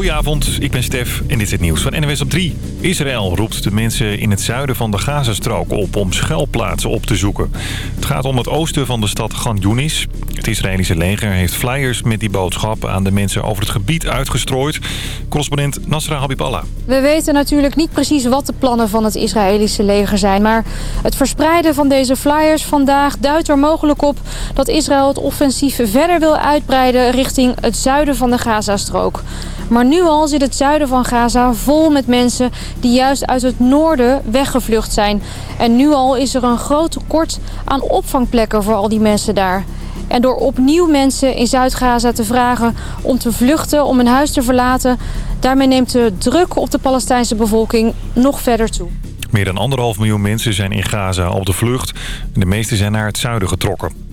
Goedenavond, ik ben Stef en dit is het nieuws van NWS op 3. Israël roept de mensen in het zuiden van de Gazastrook op om schuilplaatsen op te zoeken. Het gaat om het oosten van de stad Gan Yunis. Het Israëlische leger heeft flyers met die boodschap aan de mensen over het gebied uitgestrooid. Correspondent Nasra Habiballah. We weten natuurlijk niet precies wat de plannen van het Israëlische leger zijn. Maar het verspreiden van deze flyers vandaag duidt er mogelijk op dat Israël het offensief verder wil uitbreiden richting het zuiden van de Gazastrook. Maar nu al zit het zuiden van Gaza vol met mensen die juist uit het noorden weggevlucht zijn. En nu al is er een groot tekort aan opvangplekken voor al die mensen daar. En door opnieuw mensen in Zuid-Gaza te vragen om te vluchten, om hun huis te verlaten... daarmee neemt de druk op de Palestijnse bevolking nog verder toe. Meer dan anderhalf miljoen mensen zijn in Gaza op de vlucht. De meeste zijn naar het zuiden getrokken.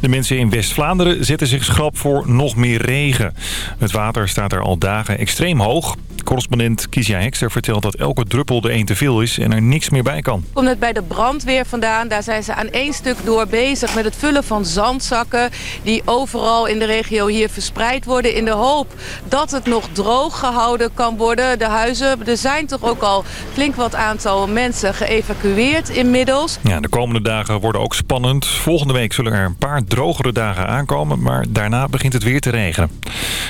De mensen in West-Vlaanderen zetten zich schrap voor nog meer regen. Het water staat er al dagen extreem hoog. Correspondent Kizia Hekster vertelt dat elke druppel de een te veel is en er niks meer bij kan. Komt het bij de brandweer vandaan. Daar zijn ze aan één stuk door bezig met het vullen van zandzakken... die overal in de regio hier verspreid worden... in de hoop dat het nog droog gehouden kan worden. De huizen, er zijn toch ook al flink wat aantal mensen geëvacueerd inmiddels. Ja, de komende dagen worden ook spannend. Volgende week zullen er een paar drogere dagen aankomen... maar daarna begint het weer te regenen.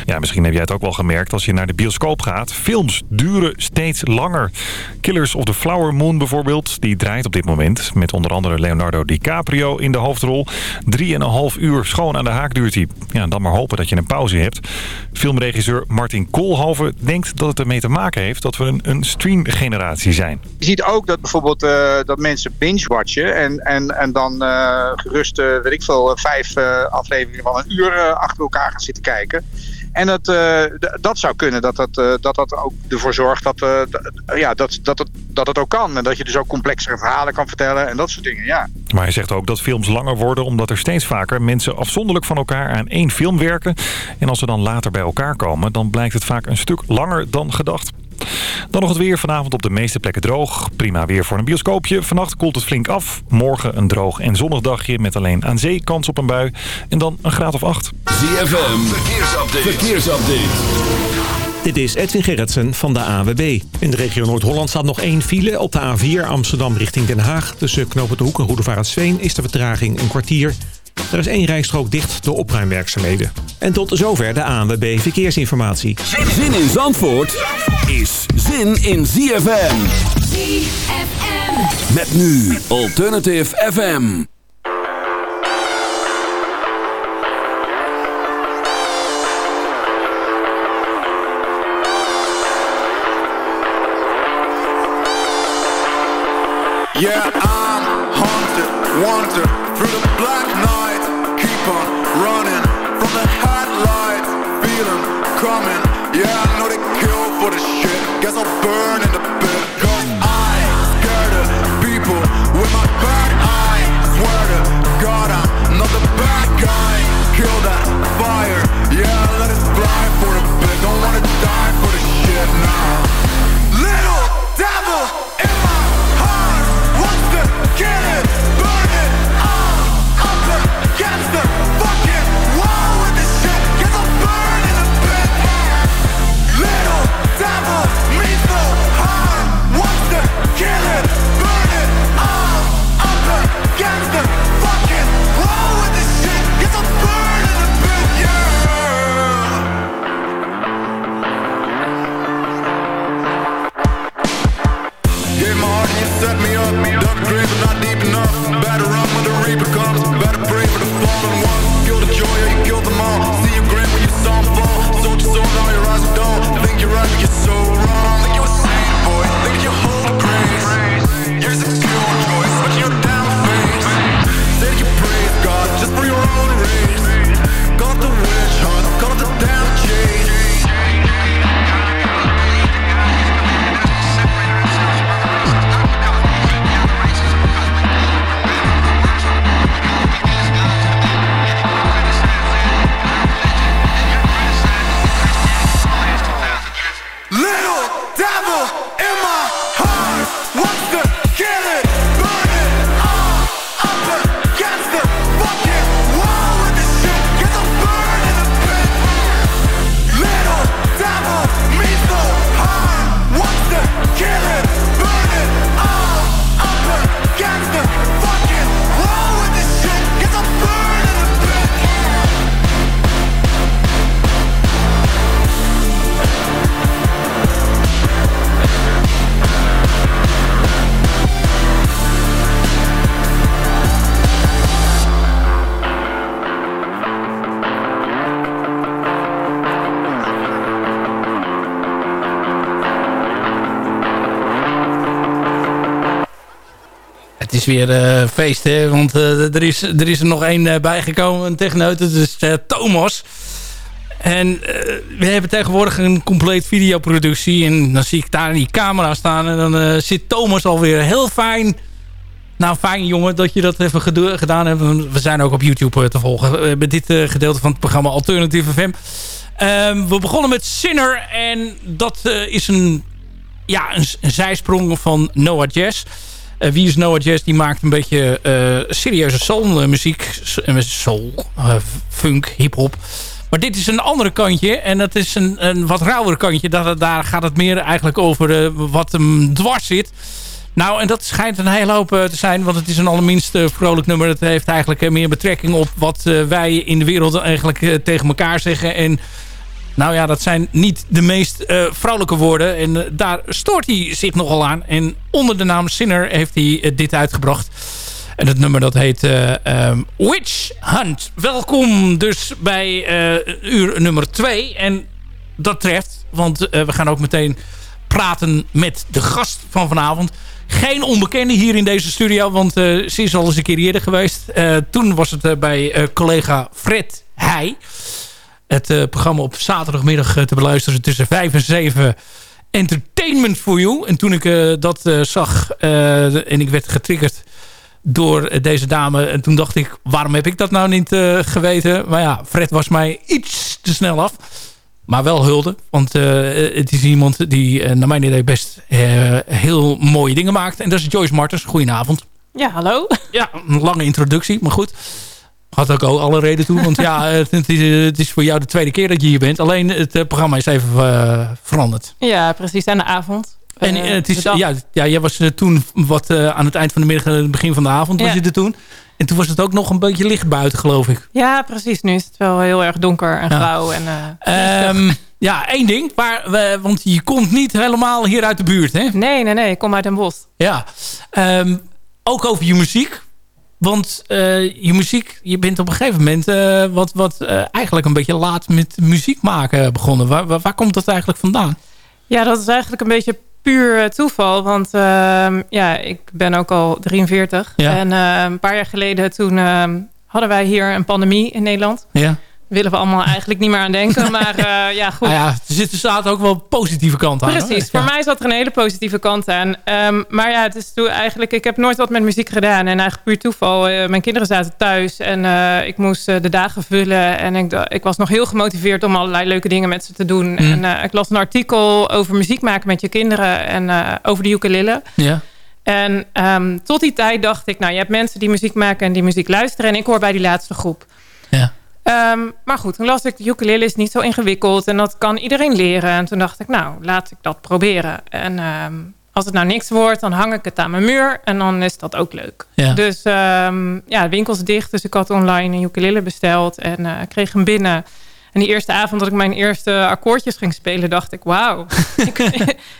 Ja, misschien heb jij het ook wel gemerkt als je naar de bioscoop gaat films duren steeds langer. Killers of the Flower Moon bijvoorbeeld, die draait op dit moment... met onder andere Leonardo DiCaprio in de hoofdrol. Drieënhalf uur schoon aan de haak duurt hij. Ja, dan maar hopen dat je een pauze hebt. Filmregisseur Martin Koolhoven denkt dat het ermee te maken heeft... dat we een, een streamgeneratie zijn. Je ziet ook dat bijvoorbeeld uh, dat mensen binge-watchen... en, en, en dan uh, gerust, uh, weet ik veel, vijf afleveringen van een uur achter elkaar gaan zitten kijken... En dat, uh, dat zou kunnen, dat dat, uh, dat dat ook ervoor zorgt dat, uh, ja, dat, dat, het, dat het ook kan. En dat je dus ook complexere verhalen kan vertellen en dat soort dingen, ja. Maar hij zegt ook dat films langer worden omdat er steeds vaker mensen afzonderlijk van elkaar aan één film werken. En als ze dan later bij elkaar komen, dan blijkt het vaak een stuk langer dan gedacht. Dan nog het weer. Vanavond op de meeste plekken droog. Prima weer voor een bioscoopje. Vannacht koelt het flink af. Morgen een droog en zonnig dagje met alleen aan zee kans op een bui. En dan een graad of acht. ZFM. Verkeersupdate. Verkeersupdate. Dit is Edwin Gerritsen van de AWB. In de regio Noord-Holland staat nog één file. Op de A4 Amsterdam richting Den Haag. Tussen Knopen de Hoek en Roedevaartsveen is de vertraging een kwartier. Er is één rijstrook dicht door opruimwerkzaamheden. En tot zover de ANWB Verkeersinformatie. Zin in Zandvoort is zin in ZFM. ZFM. Met nu Alternative FM. Yeah, I'm haunted, wanted through the black night. Running from the headlights. Feeling coming. Yeah, I know they kill for the shit. Guess I'll burn in the pit. Cause I scared of people with my bad eye. Swear to God, I'm not the bad guy. Kill that fire. Yeah, let it fly for a bit. Don't wanna die for the shit now. Little devil in my heart wants to kill it, weer uh, feest, hè? Want uh, er, is, er is er nog één uh, bijgekomen, een techneut. Dat is Thomas. En we hebben tegenwoordig een compleet videoproductie. En dan zie ik daar in die camera staan. En dan zit Thomas alweer heel fijn. Nou, fijn jongen dat je dat even gedaan hebt. We zijn ook op YouTube te volgen. met dit gedeelte van het programma Alternatieve FM. Ehm, we begonnen met Sinner. En dat is een, ja, een, een zijsprong van Noah Jazz. Uh, wie is Noah Jazz? Die maakt een beetje uh, serieuze soulmuziek. Soul, uh, funk, hip-hop. Maar dit is een andere kantje. En dat is een, een wat rauwer kantje. Dat, daar gaat het meer eigenlijk over wat hem dwars zit. Nou, en dat schijnt een hele hoop te zijn. Want het is een allerminst vrolijk nummer. Het heeft eigenlijk meer betrekking op wat wij in de wereld eigenlijk tegen elkaar zeggen. En nou ja, dat zijn niet de meest uh, vrouwelijke woorden. En uh, daar stoort hij zich nogal aan. En onder de naam Sinner heeft hij uh, dit uitgebracht. En het nummer dat heet um, Witch Hunt. Welkom dus bij uur nummer 2. En dat treft, want we gaan ook meteen praten met de gast van vanavond. Geen onbekende hier in deze studio, want ze is al eens een keer eerder geweest. toen was het bij collega Fred Heij het uh, programma op zaterdagmiddag uh, te beluisteren tussen 5 en 7 Entertainment for You. En toen ik uh, dat zag en ik werd getriggerd door deze dame. En toen dacht ik, waarom heb ik dat nou niet geweten? Maar ja, Fred was mij iets te snel af. Maar wel hulde. Want het is iemand die naar mijn idee best heel mooie dingen maakt. En dat is Joyce Martens. Goedenavond. Ja, hallo. Ja, een lange introductie, maar goed. Had ook alle reden toe. Want ja, het is, het is, voor jou de tweede keer dat je hier bent. Alleen het uh, programma is even uh, veranderd. Ja, precies. Aan de avond. En uh, het is, ja, ja, jij was toen wat aan het eind van de middag, het begin van de avond was je er toen. En toen was het ook nog een beetje licht buiten, geloof ik. Ja, precies. Nu is het wel heel erg donker en grauw. En, um, ja, één ding. Maar we, want je komt niet helemaal hier uit de buurt, hè? Nee, nee, nee. Ik kom uit Den Bosch. Ja. Um, ook over je muziek. Want uh, je muziek, je bent op een gegeven moment uh, wat, wat uh, eigenlijk een beetje laat met muziek maken begonnen. Waar, waar, waar, komt dat eigenlijk vandaan? Ja, dat is eigenlijk een beetje puur toeval. Want ehm, ja, ik ben ook al 43. Ja. En een paar jaar geleden toen ehm, hadden wij hier een pandemie in Nederland. Ja willen we allemaal eigenlijk niet meer aan denken. Maar uh, ja, goed. Nou ja, er zit er staat ook wel een positieve kant aan. Precies, voor mij zat er een hele positieve kant aan. Um, maar ja, het is toen eigenlijk... Ik heb nooit wat met muziek gedaan. En eigenlijk puur toeval. Uh, mijn kinderen zaten thuis. En uh, ik moest de dagen vullen. En ik, ik, was nog heel gemotiveerd om allerlei leuke dingen met ze te doen. Mm. En ik las een artikel over muziek maken met je kinderen. En over de ukulele. Ja. En um, tot die tijd dacht ik... Nou, je hebt mensen die muziek maken en die muziek luisteren. En ik hoor bij die laatste groep. Ja. Um, maar goed, toen las ik, de ukulele is niet zo ingewikkeld en dat kan iedereen leren. En toen dacht ik, nou, laat ik dat proberen. En um, als het nou niks wordt, dan hang ik het aan mijn muur en dan is dat ook leuk. Ja. Dus um, ja, de winkel is dicht, dus ik had online een ukulele besteld en uh, kreeg hem binnen. En die eerste avond dat ik mijn eerste akkoordjes ging spelen, dacht ik, wauw, ik,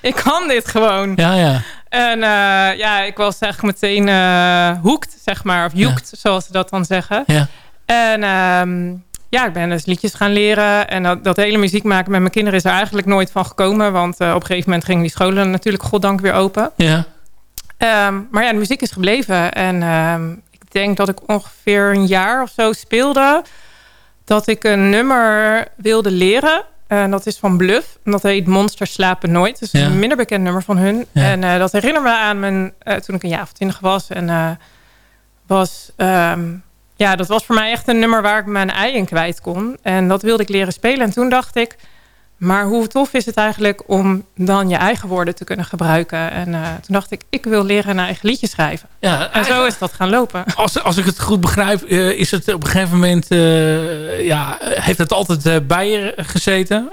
ik, kan dit gewoon. Ja, ja. En uh, ja, ik was eigenlijk meteen uh, hoekt, zeg maar, of joekt, ja. zoals ze dat dan zeggen. Ja. En um, ja, ik ben dus liedjes gaan leren. En dat, dat, hele muziek maken met mijn kinderen is er eigenlijk nooit van gekomen. Want uh, op een gegeven moment gingen die scholen natuurlijk goddank weer open. Ja. Um, maar ja, de muziek is gebleven. En um, ik denk dat ik ongeveer een jaar of zo speelde. Dat ik een nummer wilde leren. En dat is van Bluff. En dat heet Monsters slapen nooit. Dus ja. een minder bekend nummer van hun. Ja. En uh, dat herinnert me aan mijn, uh, toen ik een jaar of twintig was. En was... Um, ja, dat was voor mij echt een nummer waar ik mijn ei in kwijt kon. En dat wilde ik leren spelen. En toen dacht ik, maar hoe tof is het eigenlijk om dan je eigen woorden te kunnen gebruiken? En uh, toen dacht ik, ik wil leren een eigen liedje schrijven. Ja, en zo is dat gaan lopen. Als, als ik het goed begrijp, uh, is het op een gegeven moment, uh, ja, heeft het altijd bij je gezeten?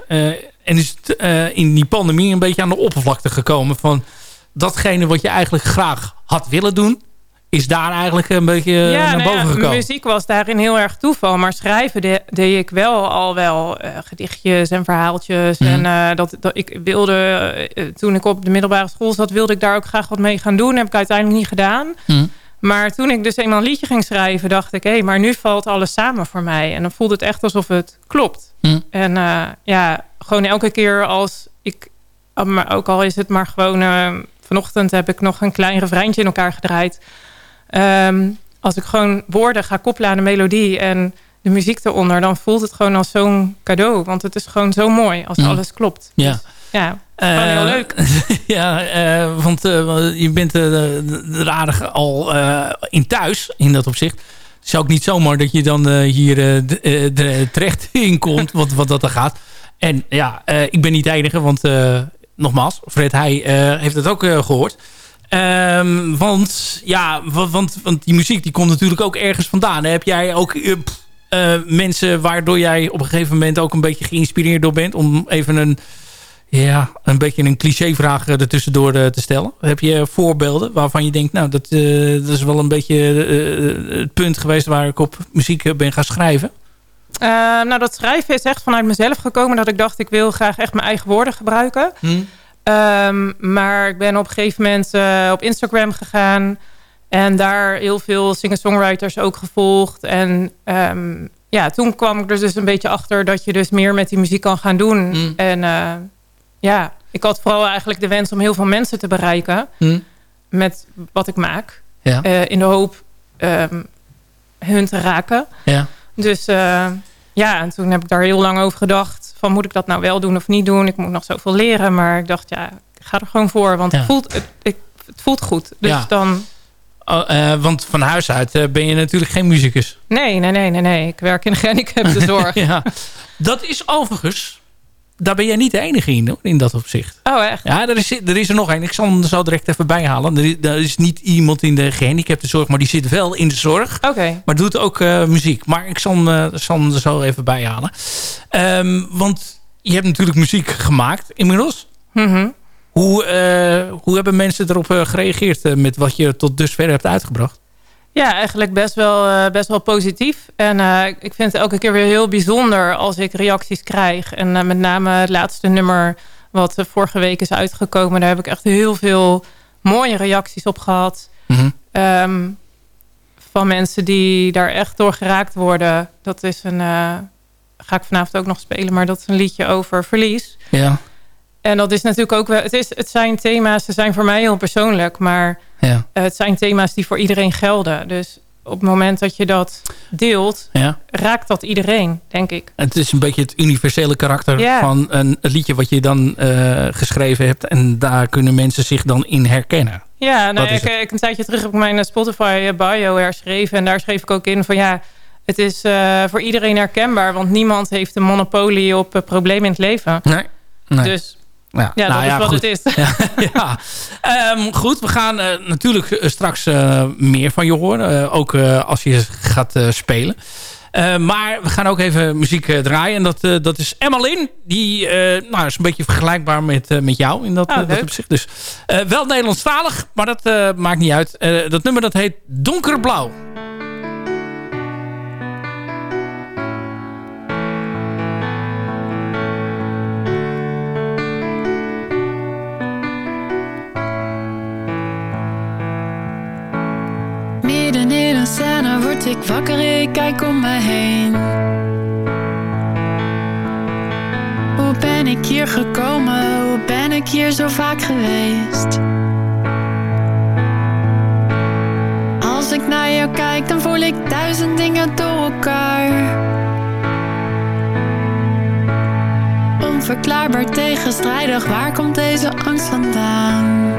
en is het in die pandemie een beetje aan de oppervlakte gekomen van datgene wat je eigenlijk graag had willen doen? Is daar eigenlijk een beetje ja, naar nou boven ja, gekomen. Muziek was daarin heel erg toeval. Maar schrijven de, deed ik wel al wel uh, gedichtjes en verhaaltjes. Mm. En uh, dat, dat, ik wilde, uh, toen ik op de middelbare school zat... wilde ik daar ook graag wat mee gaan doen. heb ik uiteindelijk niet gedaan. Mm. Maar toen ik dus eenmaal een liedje ging schrijven... dacht ik, hé, hey, maar nu valt alles samen voor mij. En dan voelde het echt alsof het klopt. Mm. En ja, gewoon elke keer als ik... Maar ook al is het maar gewoon... vanochtend heb ik nog een klein refreintje in elkaar gedraaid Ehm, als ik gewoon woorden ga koppelen aan de melodie en de muziek eronder... dan voelt het gewoon als zo'n cadeau. Want het is gewoon zo mooi als Mm. alles klopt. Ja. Dus, ja, gewoon heel Eh, leuk. ja, eh, want eh, je bent er aardig al eh, in thuis, in dat opzicht. Het is ook niet zomaar dat je dan eh, hier eh, eh, terecht in komt, wat, wat dat er gaat. En ja, eh, ik ben niet de enige, want eh, nogmaals, Fred hij eh, heeft het ook eh, gehoord. Ehm, want ja, wa- want, want die muziek die komt natuurlijk ook ergens vandaan. Heb jij ook eh, eh, mensen waardoor jij op een gegeven moment ook een beetje geïnspireerd door bent... om even een, ja, een beetje een clichévraag er tussendoor eh, te stellen? Heb je voorbeelden waarvan je denkt... nou, dat, dat is wel een beetje het punt geweest waar ik op muziek ben gaan schrijven? Eh, nou, dat schrijven is echt vanuit mezelf gekomen. Dat ik dacht, ik wil graag echt mijn eigen woorden gebruiken. Ehm, maar ik ben op een gegeven moment eh, op Instagram gegaan. En daar heel veel singer-songwriters ook gevolgd. En ehm, ja, toen kwam ik er dus een beetje achter... dat je dus meer met die muziek kan gaan doen. Mm. En eh, ja, ik had vooral eigenlijk de wens om heel veel mensen te bereiken... Hm? met wat ik maak. Ja. Eh, in de hoop ehm, hun te raken. Ja. Dus ja, en toen heb ik daar heel lang over gedacht. Van moet ik dat nou wel doen of niet doen? Ik moet nog zoveel leren. Maar ik dacht, ja, ik ga er gewoon voor. Want Ja. het, voelt, het, ik, het voelt goed. Dus Ja. dan... Oh, eh, want van huis uit eh, ben je natuurlijk geen muzikus. Nee, nee, nee, nee, nee. Ik werk in de gehandicaptenzorg. ja. Dat is overigens... Daar ben jij niet de enige in, hoor, in dat opzicht. Oh, echt? Ja, er is, er is er nog één. Ik zal hem er zo direct even bijhalen. Er is, er is niet iemand in de gehandicaptenzorg, maar die zit wel in de zorg. Oké. Maar doet ook eh, muziek. Maar ik zal hem, eh, zal hem er zo even bijhalen. Ehm, want je hebt natuurlijk muziek gemaakt inmiddels. Mhm. Hoe, eh, hoe hebben mensen erop gereageerd met wat je tot dusver hebt uitgebracht? Ja, eigenlijk best wel, eh, best wel positief. En eh, ik vind het elke keer weer heel bijzonder als ik reacties krijg. En eh, met name het laatste nummer wat vorige week is uitgekomen. Daar heb ik echt heel veel mooie reacties op gehad. Mhm. Ehm, van mensen die daar echt door geraakt worden. Dat is een... ga ik vanavond ook nog spelen. Maar dat is een liedje over verlies. Ja, En dat is natuurlijk ook wel... Het, is, het zijn thema's, ze zijn voor mij heel persoonlijk. Maar ja, eh, het zijn thema's die voor iedereen gelden. Dus op het moment dat je dat deelt, ja. raakt dat iedereen, denk ik. Het is een beetje het universele karakter Ja. van een, liedje wat je dan eh, geschreven hebt. En daar kunnen mensen zich dan in herkennen. Ja, nou, ik, ik een tijdje terug heb ik mijn Spotify eh, bio herschreven. En daar schreef ik ook in van ja, het is eh, voor iedereen herkenbaar. Want niemand heeft een monopolie op eh, problemen in het leven. Nee. nee. Dus ja, ja, nou dat is wat goed. het is. Ja, ja. Ehm, goed, we gaan eh, natuurlijk eh, straks eh, meer van je horen. ook als je gaat spelen. Maar we gaan ook even muziek draaien. En dat, dat is Emma Lin. Die nou, is een beetje vergelijkbaar met, met jou in dat, eh, dat opzicht. Dus wel Nederlandstalig, maar dat maakt niet uit. Dat nummer dat heet Donkerblauw. Ik wakker, ik kijk om me heen. Hoe ben ik hier gekomen? Hoe ben ik hier zo vaak geweest? Als ik naar jou kijk, dan voel ik duizend dingen door elkaar. Onverklaarbaar tegenstrijdig, waar komt deze angst vandaan?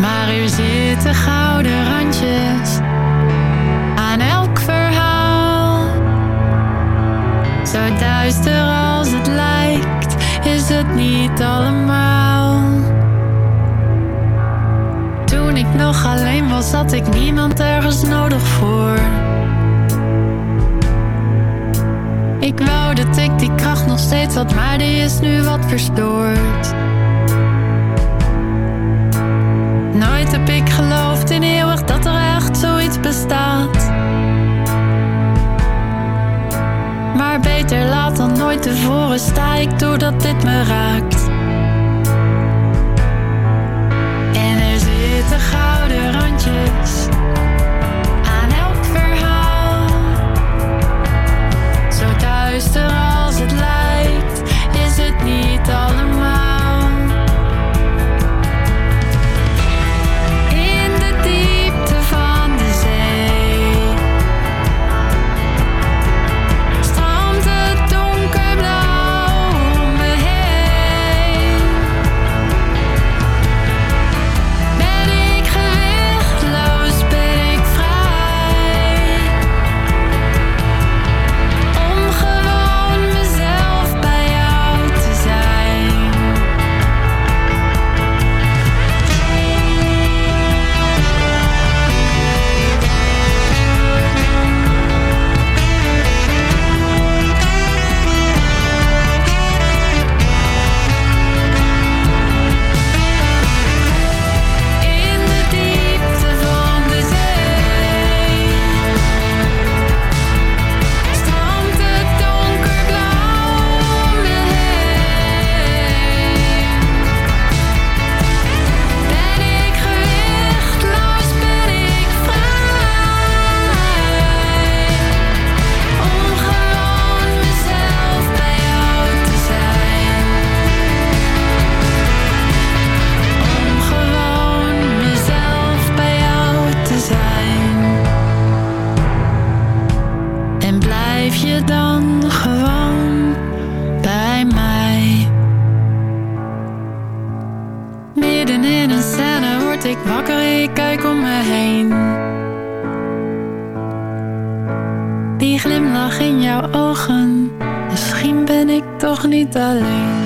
Maar er zitten gouden randjes aan elk verhaal. Zo duister als het lijkt, is het niet allemaal. Toen ik nog alleen was, had ik niemand ergens nodig voor. Ik wou dat ik die kracht nog steeds had, maar die is nu wat verstoord. Tevoren sta ik doordat dit me raakt. En er zitten gouden randjes toch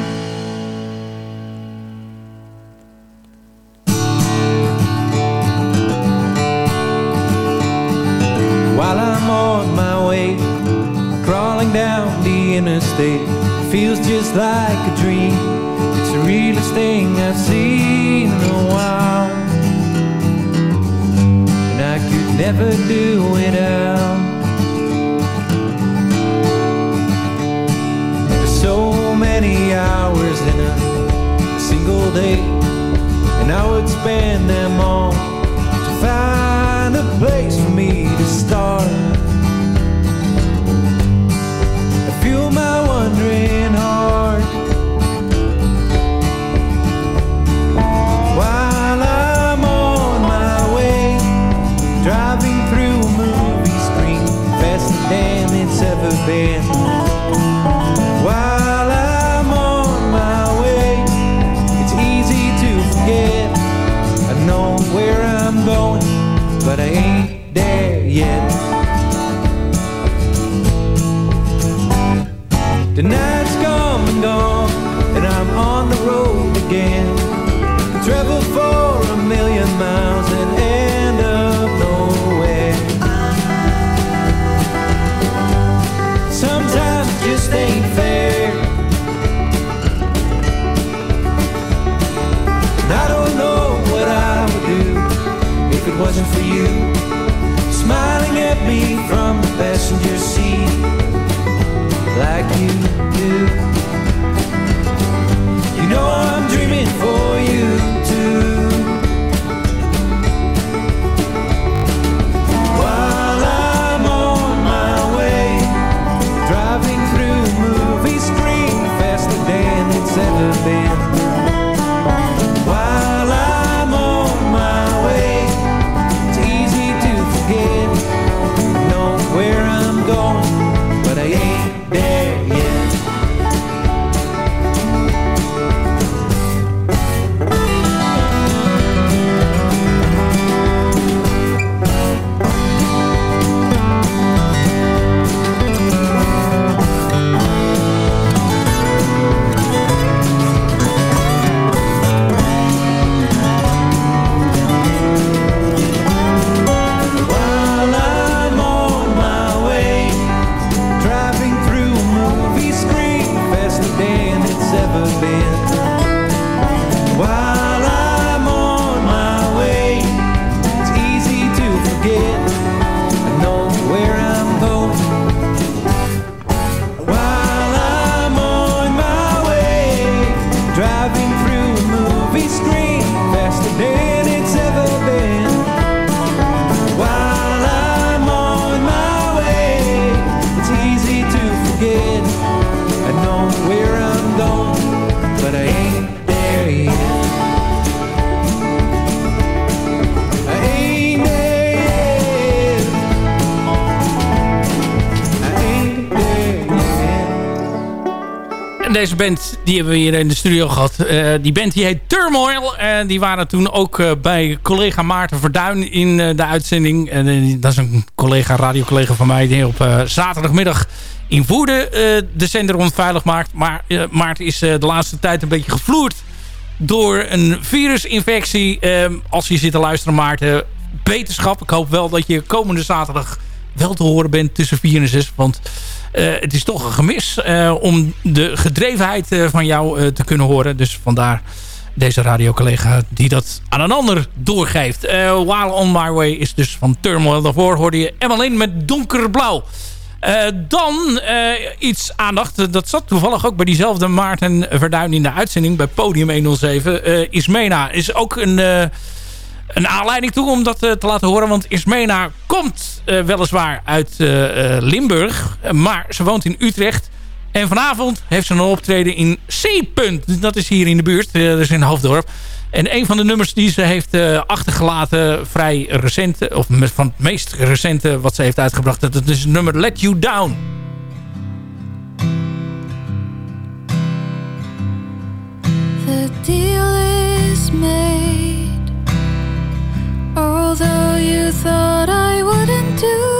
deze band die hebben we hier in de studio gehad. Eh, die band die heet Turmoil. En die waren toen ook eh, bij collega Maarten Verduin in eh, de uitzending. En dat is een collega, radiocollega van mij... die op zaterdagmiddag in Woerden de zender onveilig maakt. Maar Maarten is de laatste tijd een beetje gevloerd door een virusinfectie. Eh, als je zit te luisteren Maarten, beterschap. Ik hoop wel dat je komende zaterdag wel te horen bent tussen 4 en 6. Want het is toch een gemis eh, om de gedrevenheid eh, van jou eh, te kunnen horen. Dus vandaar deze radiocollega die dat aan een ander doorgeeft. Eh, While On My Way is dus van Turmoil. Daarvoor hoorde je Emmeline met donkerblauw. Eh, dan eh, iets aandacht. Dat zat toevallig ook bij diezelfde Maarten Verduin in de uitzending bij Podium 107. Eh, Ismena is ook een, eh, een aanleiding toe om dat eh, te laten horen. Want Ismena komt eh, weliswaar uit eh, Limburg. Maar ze woont in Utrecht. En vanavond heeft ze een optreden in C-punt. Dat is hier in de buurt. dat is in Hoofddorp. En een van de nummers die ze heeft achtergelaten, vrij recent, of van het meest recente wat ze heeft uitgebracht, dat is het nummer Let You Down. The deal is made. Although you thought I wouldn't do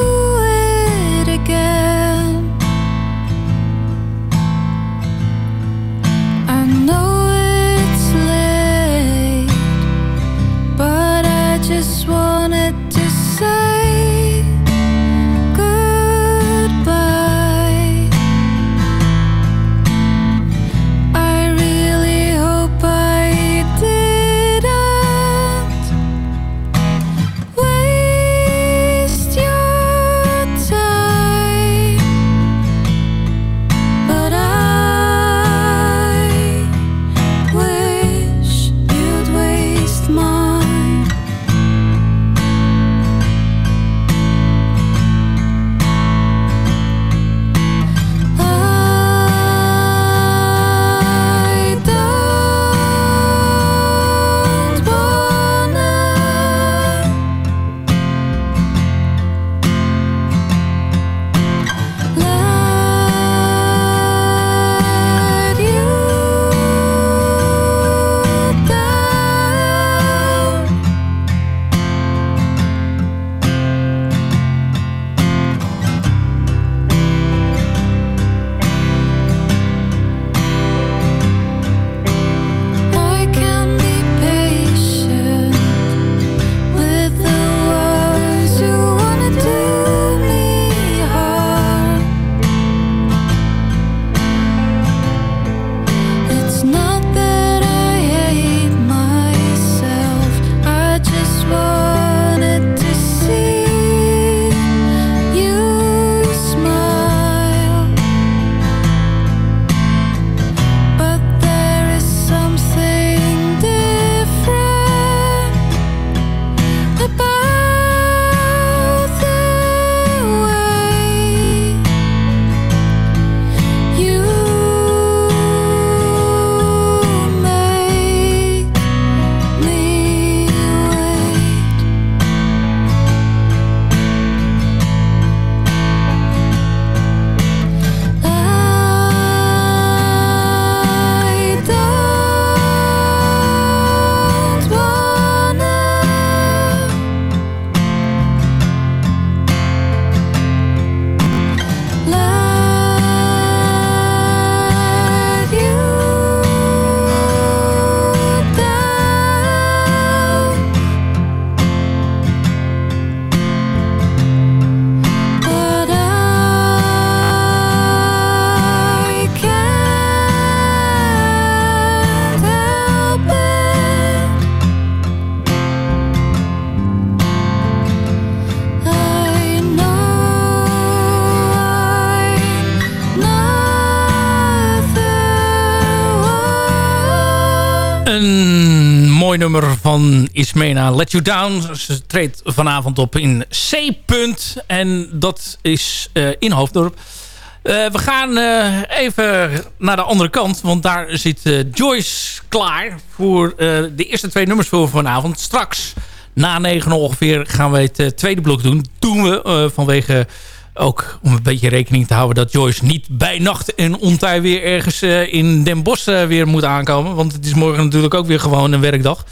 van Ismena, Let You Down. Ze treedt vanavond op in C. -punt, en dat is uh, in Hoofddorp. Uh, we gaan uh, even naar de andere kant. Want daar zit Joyce klaar voor de eerste twee nummers voor vanavond. Straks, na negen ongeveer, gaan we het tweede blok doen. Doen we vanwege ook om een beetje rekening te houden dat Joyce niet bij nacht en ontij weer ergens in Den Bosch weer moet aankomen. Want het is morgen natuurlijk ook weer gewoon een werkdag.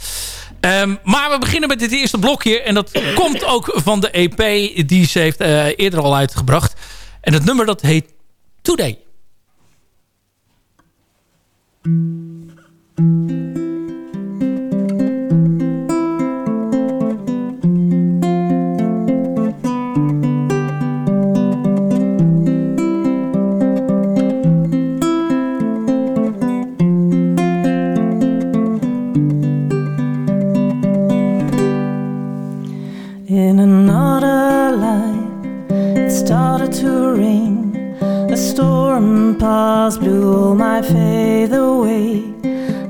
Um, maar we beginnen met dit eerste blokje. En dat komt ook van de EP die ze heeft uh, eerder al uitgebracht. En het nummer dat heet Today. Storm blew all my faith away.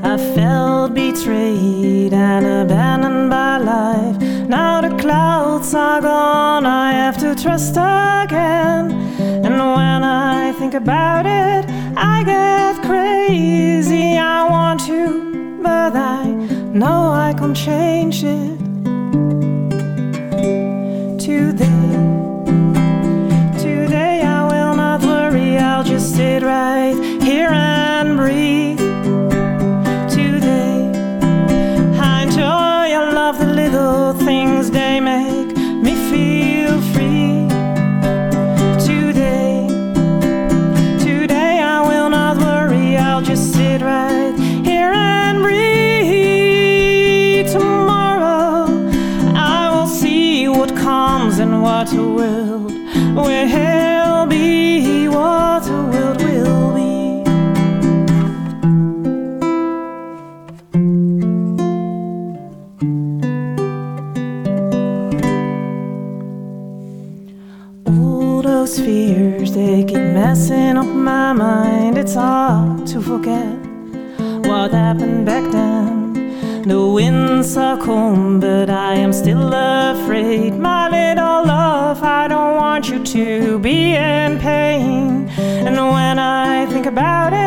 I felt betrayed and abandoned by life. Now the clouds are gone, I have to trust again. And when I think about it, I get crazy. I want to, but I know I can't change it. To be in pain. And when I think about it,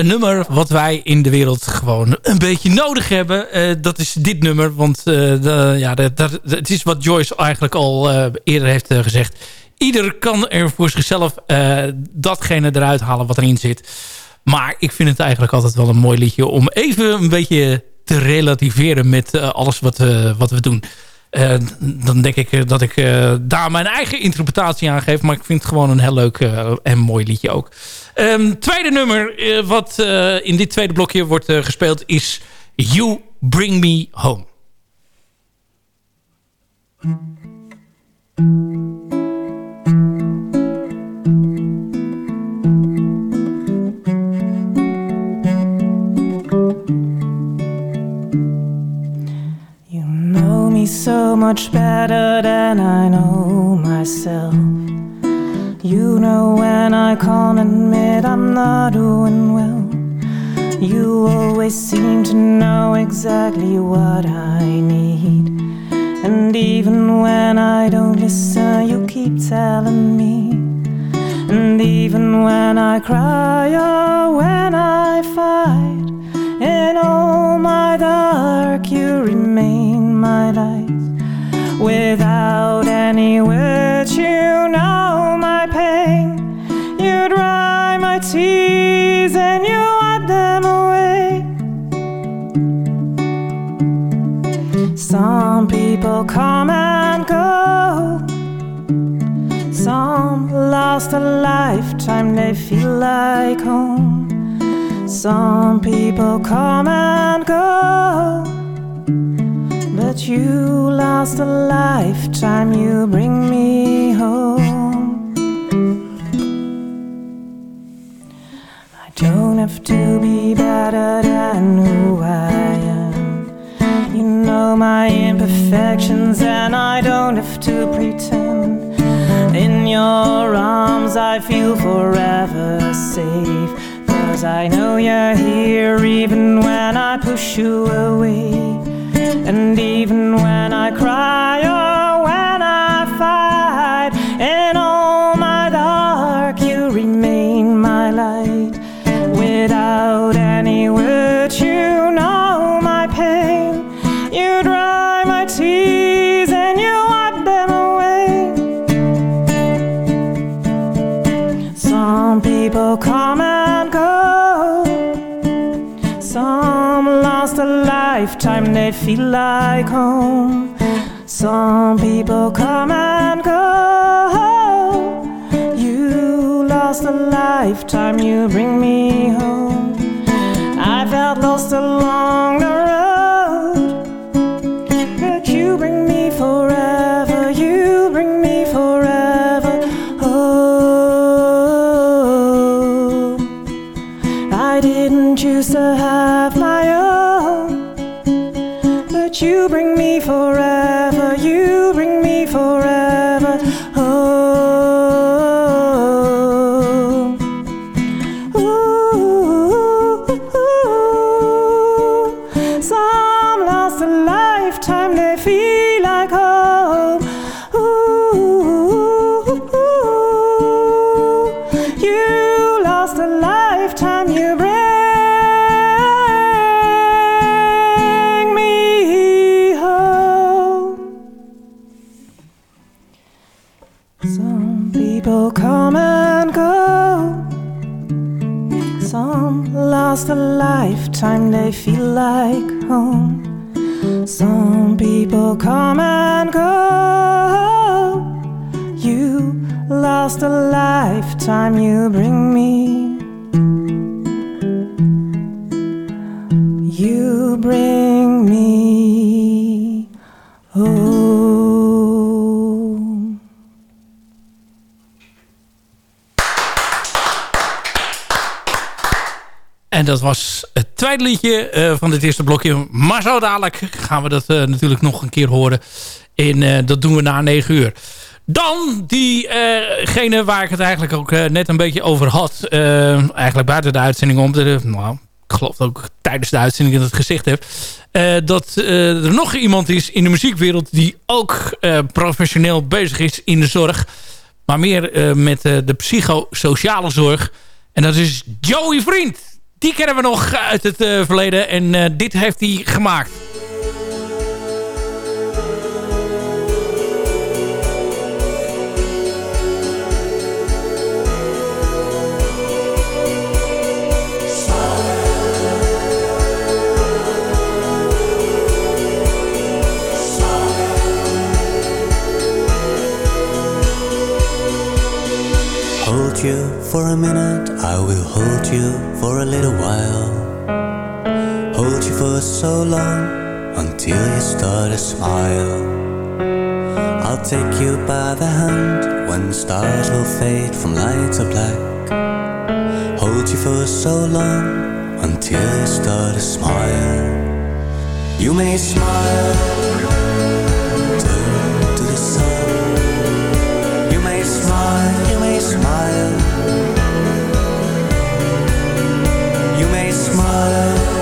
Een nummer wat wij in de wereld gewoon een beetje nodig hebben. Eh, dat is dit nummer. Want eh, de, ja, dat, het is wat Joyce eigenlijk al eh, eerder heeft gezegd. Ieder kan er voor zichzelf datgene eruit halen wat erin zit. Maar ik vind het eigenlijk altijd wel een mooi liedje... om even een beetje te relativeren met alles wat, wat we doen. Eh, dan denk ik eh, dat ik eh, daar mijn eigen interpretatie aan geef. Maar ik vind het gewoon een heel leuk en mooi liedje ook. Ehm, tweede nummer wat in dit tweede blokje wordt gespeeld is You Bring Me Home. So much better than I know myself. You know when I can't admit I'm not doing well. You always seem to know exactly what I need. And even when I don't listen, you keep telling me. And even when I cry or when I fight, in all my dark, you remain my light. Without any words, you know my pain. You dry my tears and you wipe them away. Some people come and go. Some last a lifetime, they feel like home. Some people come and go. You lost a lifetime, you bring me home. I don't have to be better than who I am. You know my imperfections, and I don't have to pretend. In your arms, I feel forever safe. Cause I know you're here even when I push you away. Feel like home. Some people come and go. You lost a lifetime, you bring me home. I felt lost along the lifetime, they feel like home. Some people come and go. You lost a lifetime, you bring me. Dat was het tweede liedje eh, van dit eerste blokje. Maar zo dadelijk gaan we dat eh, natuurlijk nog een keer horen. In, eh, dat doen we na 9 uur. Dan diegene waar ik het eigenlijk ook net een beetje over had. eigenlijk buiten de uitzending om. Nou, ik geloof ook tijdens de uitzending ik het gezegd heb. dat er nog iemand is in de muziekwereld die ook professioneel bezig is in de zorg. Maar meer met de psychosociale zorg. En dat is Joey Vriend. Die kennen we nog uit het uh, verleden. En uh, dit heeft hij gemaakt. for a minute, I will hold you for a little while. Hold you for so long Until you start to smile. I'll take you by the hand When stars will fade from light to black. Hold you for so long Until you start to smile. You may smile Turn to the sun. You may smile, you may smile. heart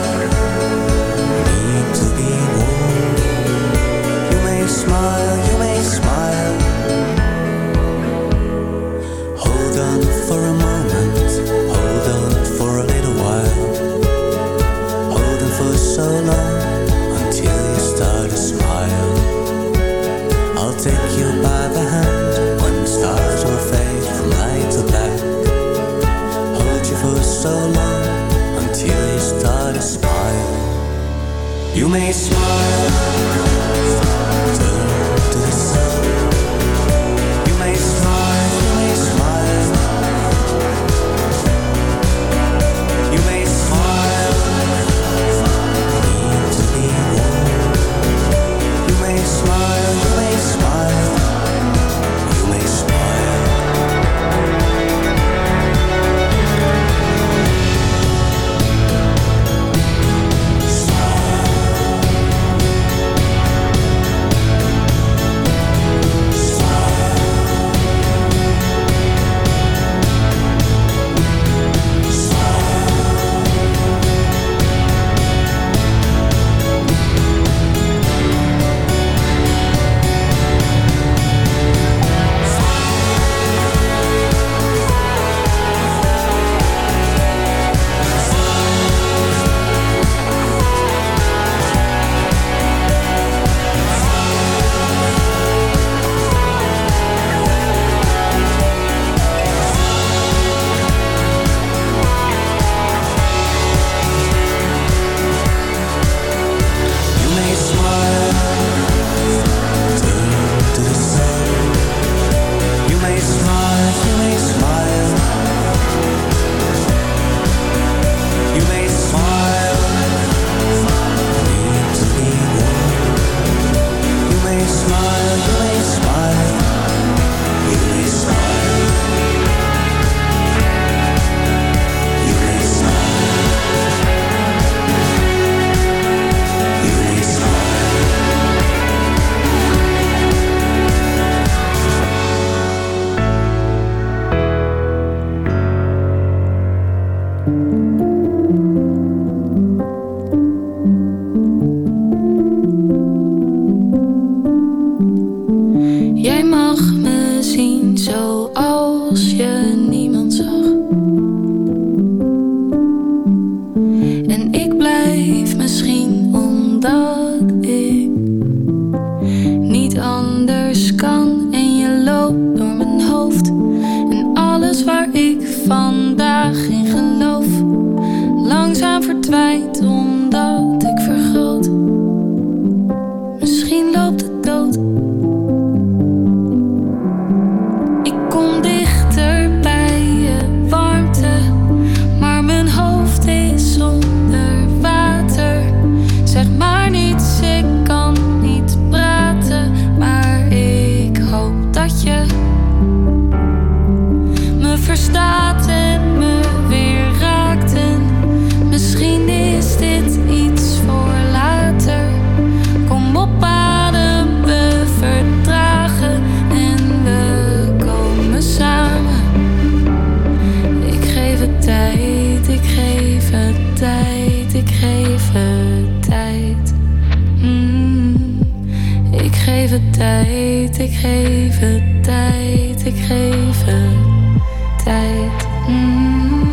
geef het tijd, ik geef het tijd, ik geef het tijd. Mm.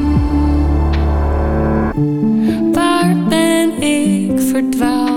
Waar ben ik verdwaald?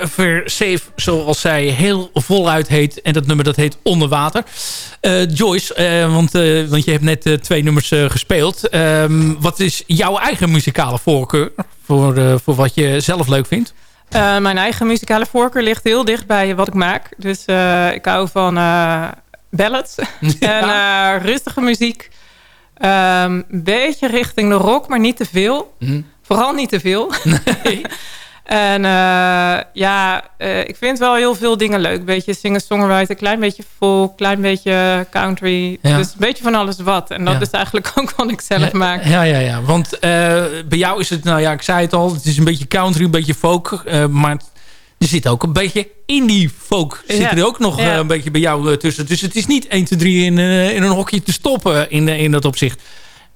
Versafe, zoals zij heel voluit heet. En dat nummer dat heet Onder Water. Eh, Joyce, eh, want, eh, want je hebt net twee nummers gespeeld. Ehm, wat is jouw eigen muzikale voorkeur? Voor, voor wat je zelf leuk vindt? Mijn eigen muzikale voorkeur ligt heel dicht bij wat ik maak. Dus ik hou van ballads en eh, rustige muziek. Ehm, Een beetje richting de rock, maar niet te veel. Mhm. Vooral niet te veel. en eh, ja, eh, ik vind wel heel veel dingen leuk. Beetje singer-songwriter, klein beetje folk, klein beetje country. Ja. Dus een beetje van alles wat. En dat Ja. is eigenlijk ook wat ik zelf maak. Ja, ja, ja. Want eh, bij jou is het, nou ja, ik zei het al, het is een beetje country, een beetje folk. maar er zit ook een beetje indie folk. Zit er ook nog een beetje bij jou tussen. Dus het is niet 1, 2, 3 in, in een hokje te stoppen in, in dat opzicht.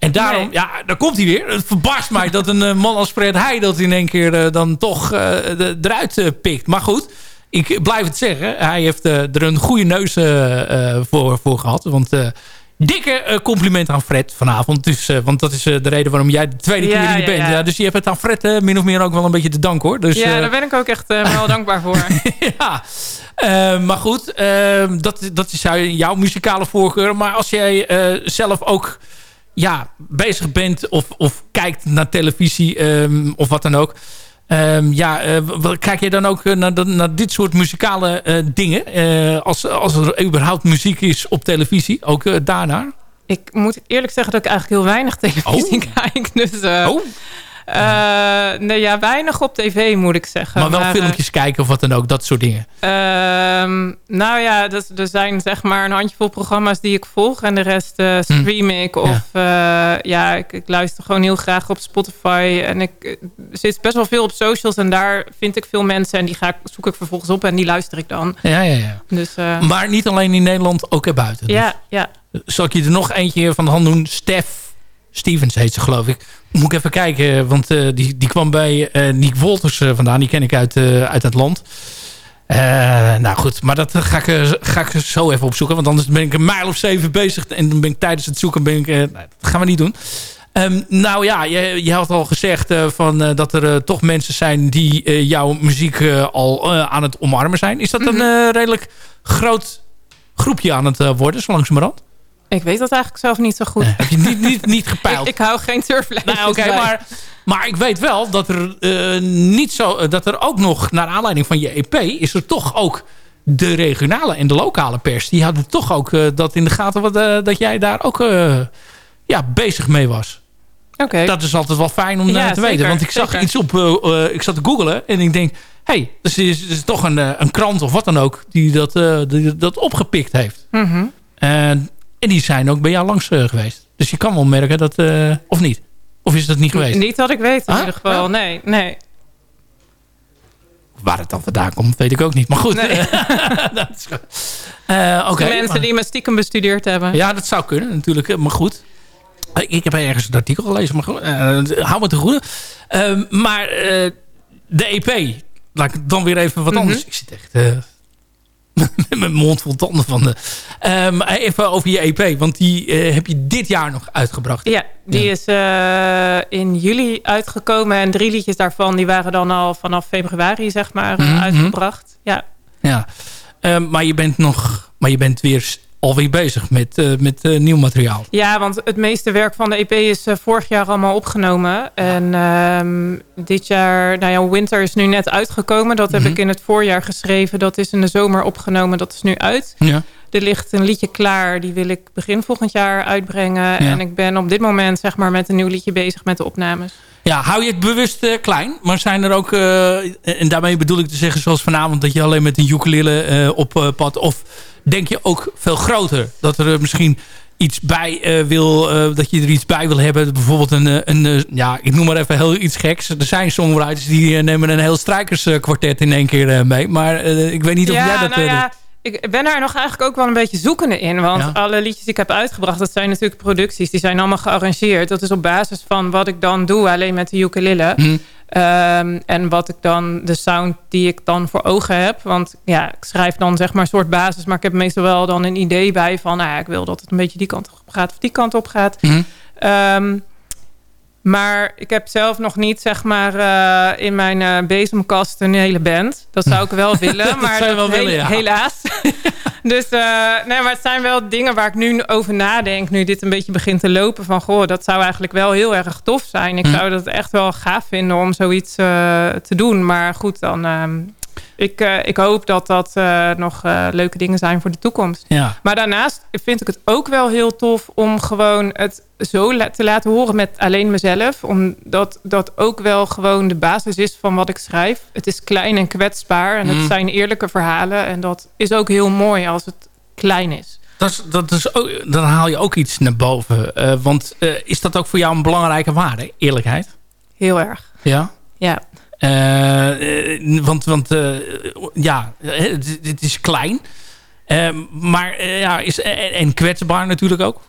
En daarom, ja, daar komt hij weer. Het verbaast mij dat een eh, man als Fred Heij dat in één keer eh, dan toch eh, de- eruit pikt. Maar goed, ik blijf het zeggen. Hij heeft er een goede neus voor, voor gehad. Want dikke compliment aan Fred vanavond. Dus, want dat is de reden waarom jij de tweede Ja, keer hier ja, bent. ja. Dus je hebt het aan Fred min of meer ook wel een beetje te danken hoor. Dus, ja, daar ben ik ook echt wel dankbaar voor. ja, maar goed, dat, dat is jouw muzikale voorkeur. Maar als jij zelf ook ja, bezig bent of, of kijkt naar televisie ehm, of wat dan ook. ehm, ja, w- kijk je dan ook eh, naar, naar dit soort muzikale eh, dingen? Als, als er überhaupt muziek is op televisie, ook daarnaar? Ik moet eerlijk zeggen dat ik eigenlijk heel weinig televisie kijk. Dus, Oh. Eh, nee, ja, weinig op tv moet ik zeggen. maar wel eh, filmpjes kijken of wat dan ook, dat soort dingen. ehm, nou ja, dus, er zijn zeg maar een handjevol programma's die ik volg. En de rest eh, stream ik. Of ja, ja ik, ik luister gewoon heel graag op Spotify. En ik eh, zit best wel veel op socials. En daar vind ik veel mensen. En die ga ik, zoek ik vervolgens op. En die luister ik dan. Ja, ja, ja. Dus, eh, Maar niet alleen in Nederland, ook erbuiten. ja, ja. Zal ik je er nog eentje van de hand doen? Stef Stevens heet ze, geloof ik. Moet ik even kijken, want eh, die, die kwam bij eh Nick Wolters eh, vandaan. Die ken ik uit, eh, uit het land. Eh, nou goed, maar dat ga ik, eh, ga ik zo even opzoeken. Want anders ben ik een mijl of zeven bezig. En dan ben ik tijdens het zoeken... Ben ik, eh, nou, dat gaan we niet doen. Ehm, nou ja, je, je had al gezegd eh, van, eh, dat er eh, toch mensen zijn... die eh, jouw muziek eh, al eh, aan het omarmen zijn. Is dat een eh, redelijk groot groepje aan het eh, worden, zo langzamerhand? Ik weet dat eigenlijk zelf niet zo goed. Heb je niet, niet, niet gepeild? ik, ik hou geen surflijstjes Nou, oké, maar, maar ik weet wel dat er eh, niet zo, eh, dat er ook nog, naar aanleiding van je EP, is er toch ook de regionale en de lokale pers. Die hadden toch ook eh, dat in de gaten wat, eh, dat jij daar ook eh, ja, bezig mee was. Oké. Dat is altijd wel fijn om eh, Ja, te weten. Want ik zag zeker. iets op, eh, eh, ik zat te googlen en ik denk, hé, hey, dus is, is toch een, eh, een krant of wat dan ook die dat, eh, die dat opgepikt heeft. Mhm. En, en die zijn ook bij jou langs eh, geweest. Dus je kan wel merken dat... eh, of niet? Of is dat niet geweest? Niet dat ik weet in Ah, ieder geval. Nee, nee. Waar het dan vandaan komt, weet ik ook niet. Maar goed. Nee. dat is, eh, oké, De mensen die me stiekem bestudeerd hebben. Ja, dat zou kunnen natuurlijk. eh, Maar goed. Eh, Ik heb ergens een artikel gelezen. Maar goed, eh, hou me te goede. Ehm, maar eh, de EP. Laat ik dan weer even wat Mhm. anders. Ik zit echt... met mijn mond vol tanden van de... Ehm, even over je EP. Want die eh, heb je dit jaar nog uitgebracht. Ja, die is eh, in juli uitgekomen. En drie liedjes daarvan die waren dan al vanaf februari zeg maar eh, Mhm. uitgebracht. Ja. Ja. Ehm, maar je bent nog... Maar je bent weer alweer bezig met, eh, met eh, nieuw materiaal. ja, want het meeste werk van de EP is eh, vorig jaar allemaal opgenomen. En ehm, dit jaar, nou ja, Winter is nu net uitgekomen. Dat heb Mhm. ik in het voorjaar geschreven. Dat is in de zomer opgenomen. Dat is nu uit. Ja. Er ligt een liedje klaar. Die wil ik begin volgend jaar uitbrengen. En ik ben op dit moment zeg maar met een nieuw liedje bezig met de opnames. Ja, hou je het bewust eh, klein. Maar zijn er ook, eh, en daarmee bedoel ik te zeggen zoals vanavond... dat je alleen met een ukulele eh, op pad... of denk je ook veel groter? Dat er misschien iets bij wil... dat je er iets bij wil hebben. Bijvoorbeeld een, een ja, ik noem maar even heel iets geks. Er zijn songwriters die nemen een heel strijkerskwartet in één keer mee. Maar ik weet niet of ja, jij dat... nou ja, ik ben daar nog eigenlijk ook wel een beetje zoekende in. Want Ja. alle liedjes die ik heb uitgebracht, dat zijn natuurlijk producties. Die zijn allemaal gearrangeerd. Dat is op basis van wat ik dan doe, alleen met de ukulele. Ehm, en wat ik dan, de sound die ik dan voor ogen heb. Want ja, ik schrijf dan zeg maar een soort basis. Maar ik heb meestal wel dan een idee bij van... Nou ja, ik wil dat het een beetje die kant op gaat of die kant op gaat. Ehm, Maar ik heb zelf nog niet, zeg maar, eh, in mijn eh, bezemkast een hele band. Dat zou ik wel willen, Dat maar zou je wel he- willen, ja. helaas. dus eh, nee, maar het zijn wel dingen waar ik nu over nadenk. Nu dit een beetje begint te lopen. Van, goh, dat zou eigenlijk wel heel erg tof zijn. Ik Hm. zou dat echt wel gaaf vinden om zoiets te doen. Maar goed, dan... ik, eh, ik hoop dat dat eh, nog eh, leuke dingen zijn voor de toekomst. Ja. Maar daarnaast vind ik het ook wel heel tof om gewoon het zo la- te laten horen met alleen mezelf. Omdat dat ook wel gewoon de basis is van wat ik schrijf. Het is klein en kwetsbaar en Mm. het zijn eerlijke verhalen. En dat is ook heel mooi als het klein is. Dat is, dat is ook, dan haal je ook iets naar boven. Want is dat ook voor jou een belangrijke waarde? Eerlijkheid? Heel erg. Ja? Ja. Eh, eh, want want eh, ja, het, het is klein. Maar ja, is, en, en kwetsbaar natuurlijk ook.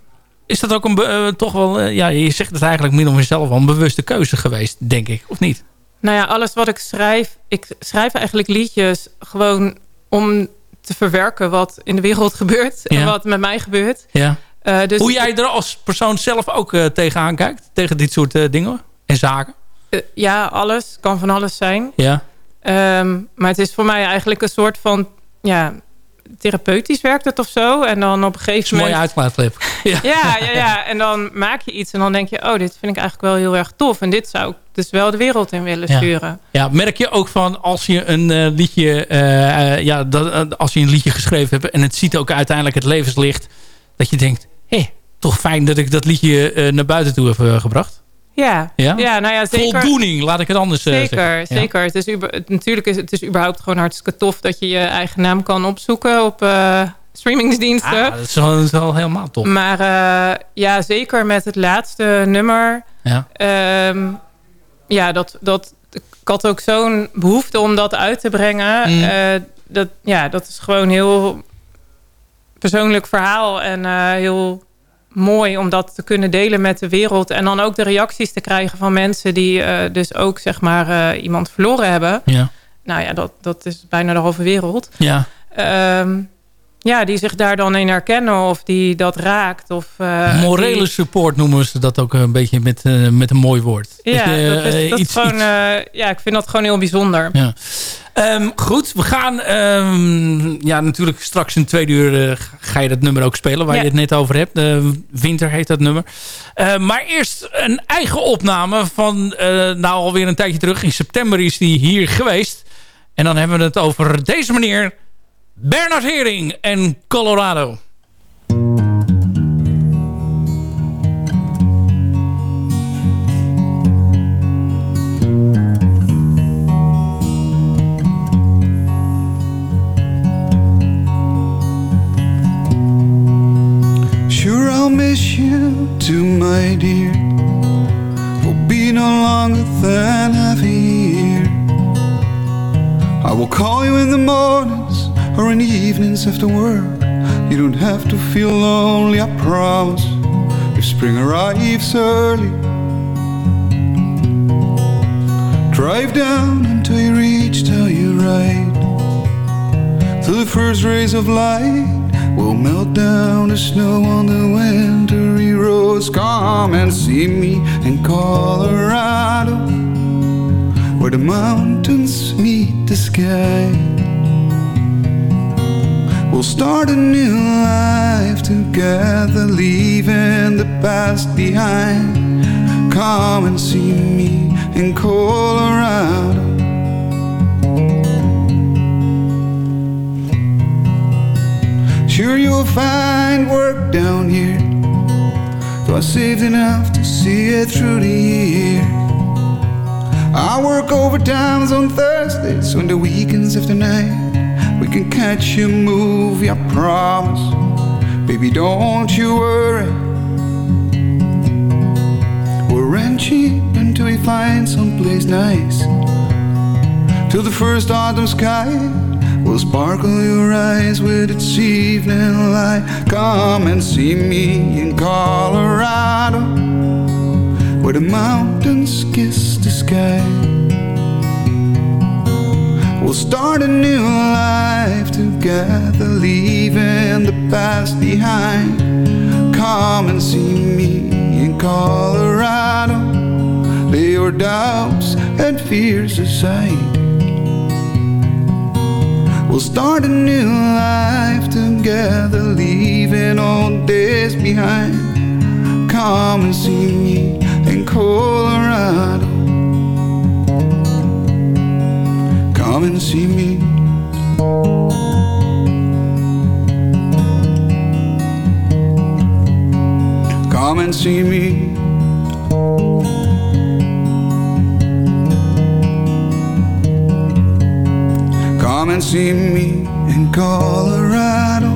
Is dat ook een, toch wel, ja, je zegt het eigenlijk min of meer zelf al, een bewuste keuze geweest, denk ik, of niet? Nou ja, alles wat ik schrijf... Ik schrijf eigenlijk liedjes gewoon om te verwerken wat in de wereld gebeurt. En wat met mij gebeurt. Ja. Dus Hoe jij er als persoon zelf ook tegenaan kijkt, tegen dit soort dingen en zaken? Eh, ja, alles. Kan van alles zijn. Ja. Ehm, maar het is voor mij eigenlijk een soort van... Ja, therapeutisch werkt het of zo. En dan op een gegeven een mooie moment... uitlaatklep. Ja. Ja, ja, ja. En dan maak je iets en dan denk je... Oh, dit vind ik eigenlijk wel heel erg tof. En dit zou ik dus wel de wereld in willen Ja. sturen. Ja, merk je ook van als je een eh, liedje, eh, ja, dat, als je een liedje geschreven hebt en het ziet ook uiteindelijk het levenslicht, dat je denkt, hé, toch fijn dat ik dat liedje naar buiten toe heb gebracht. Ja, Ja? ja nou ja, zeker. Voldoening, laat ik het anders eh, Zeker, zeggen. Ja. zeker. Het is uber- natuurlijk is het is überhaupt gewoon hartstikke tof... dat je je eigen naam kan opzoeken op eh streamingsdiensten. Ah, dat is wel, dat is wel helemaal top. Maar eh, ja, zeker met het laatste nummer. Ja. Ehm, ja, dat, dat, ik had ook zo'n behoefte om dat uit te brengen. Mm. Dat, ja, dat is gewoon heel persoonlijk verhaal. En heel mooi om dat te kunnen delen met de wereld. En dan ook de reacties te krijgen van mensen die eh, dus ook zeg maar eh, iemand verloren hebben. Ja. Nou ja, dat, dat is bijna de halve wereld. Ja. Ehm, ja, die zich daar dan in herkennen of die dat raakt. Of, eh, Morele die- support noemen ze dat ook een beetje met, eh, met een mooi woord. Ja, je, dat is, dat is iets- gewoon, iets- ja, ik vind dat gewoon heel bijzonder. Ja. Ehm, goed, we gaan... ehm, ja, natuurlijk straks in tweede uur eh, ga je dat nummer ook spelen... waar Ja. je het net over hebt. Winter heet dat nummer. Maar eerst een eigen opname van... nou, alweer een tijdje terug. In september is die hier geweest. En dan hebben we het over deze meneer... Bernard Hering en Colorado. Sure, I'll miss you too, my dear. Will be no longer than half a year. I will call you in the mornings or in the evenings after work. You don't have to feel lonely, I promise. If spring arrives early, drive down until you reach Telluride. Till the first rays of light will melt down the snow on the wintry roads. Come and see me in Colorado, where the mountains meet the sky. We'll start a new life together, leaving the past behind. Come and see me in Colorado. Sure, you'll find work down here. Though I saved enough to see it through the year. I work overtimes on Thursdays, on the weekends after night. We can catch a movie, I promise. Baby, don't you worry. We're ranching until we find someplace nice. Till the first autumn sky will sparkle your eyes with its evening light. Come and see me in Colorado, where the mountains kiss the sky. We'll start a new life together, leaving the past behind. Come and see me in Colorado, lay your doubts and fears aside. We'll start a new life together, leaving old days behind. Come and see me in Colorado. Come and see me. Come and see me. Come and see me in Colorado.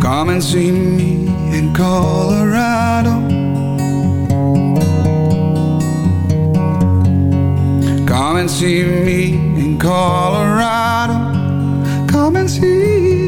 Come and see me in Colorado. Come and see me in Colorado. Come and see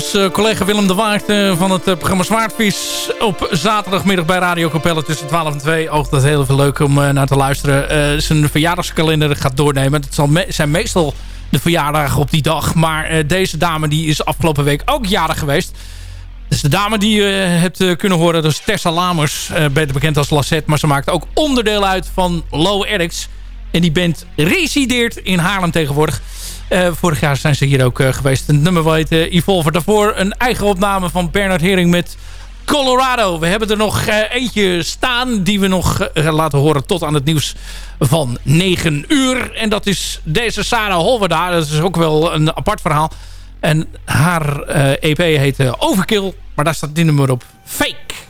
Uh, collega Willem de Waard uh, van het uh, programma Zwaardvis... op zaterdagmiddag bij Radio Capelle tussen 12 en 2... oogt dat heel veel leuk om naar te luisteren. zijn verjaardagskalender gaat doornemen. Het zijn meestal de verjaardagen op die dag. Maar deze dame die is afgelopen week ook jarig geweest. Dus de dame die je hebt kunnen horen, dat is Tessa Lamers. beter bekend als Lassette. Maar ze maakt ook onderdeel uit van Low Eric's. En die band resideert in Haarlem tegenwoordig. Uh, vorig jaar zijn ze hier ook uh, geweest. Het nummer heet uh, Evolver. Daarvoor een eigen opname van Bernard Hering met Colorado. We hebben er nog eentje staan die we nog laten horen tot aan het nieuws van 9 uur. En dat is deze Sarah Holverda. Dat is ook wel een apart verhaal. En haar EP heet Overkill. Maar daar staat dit nummer op. Fake.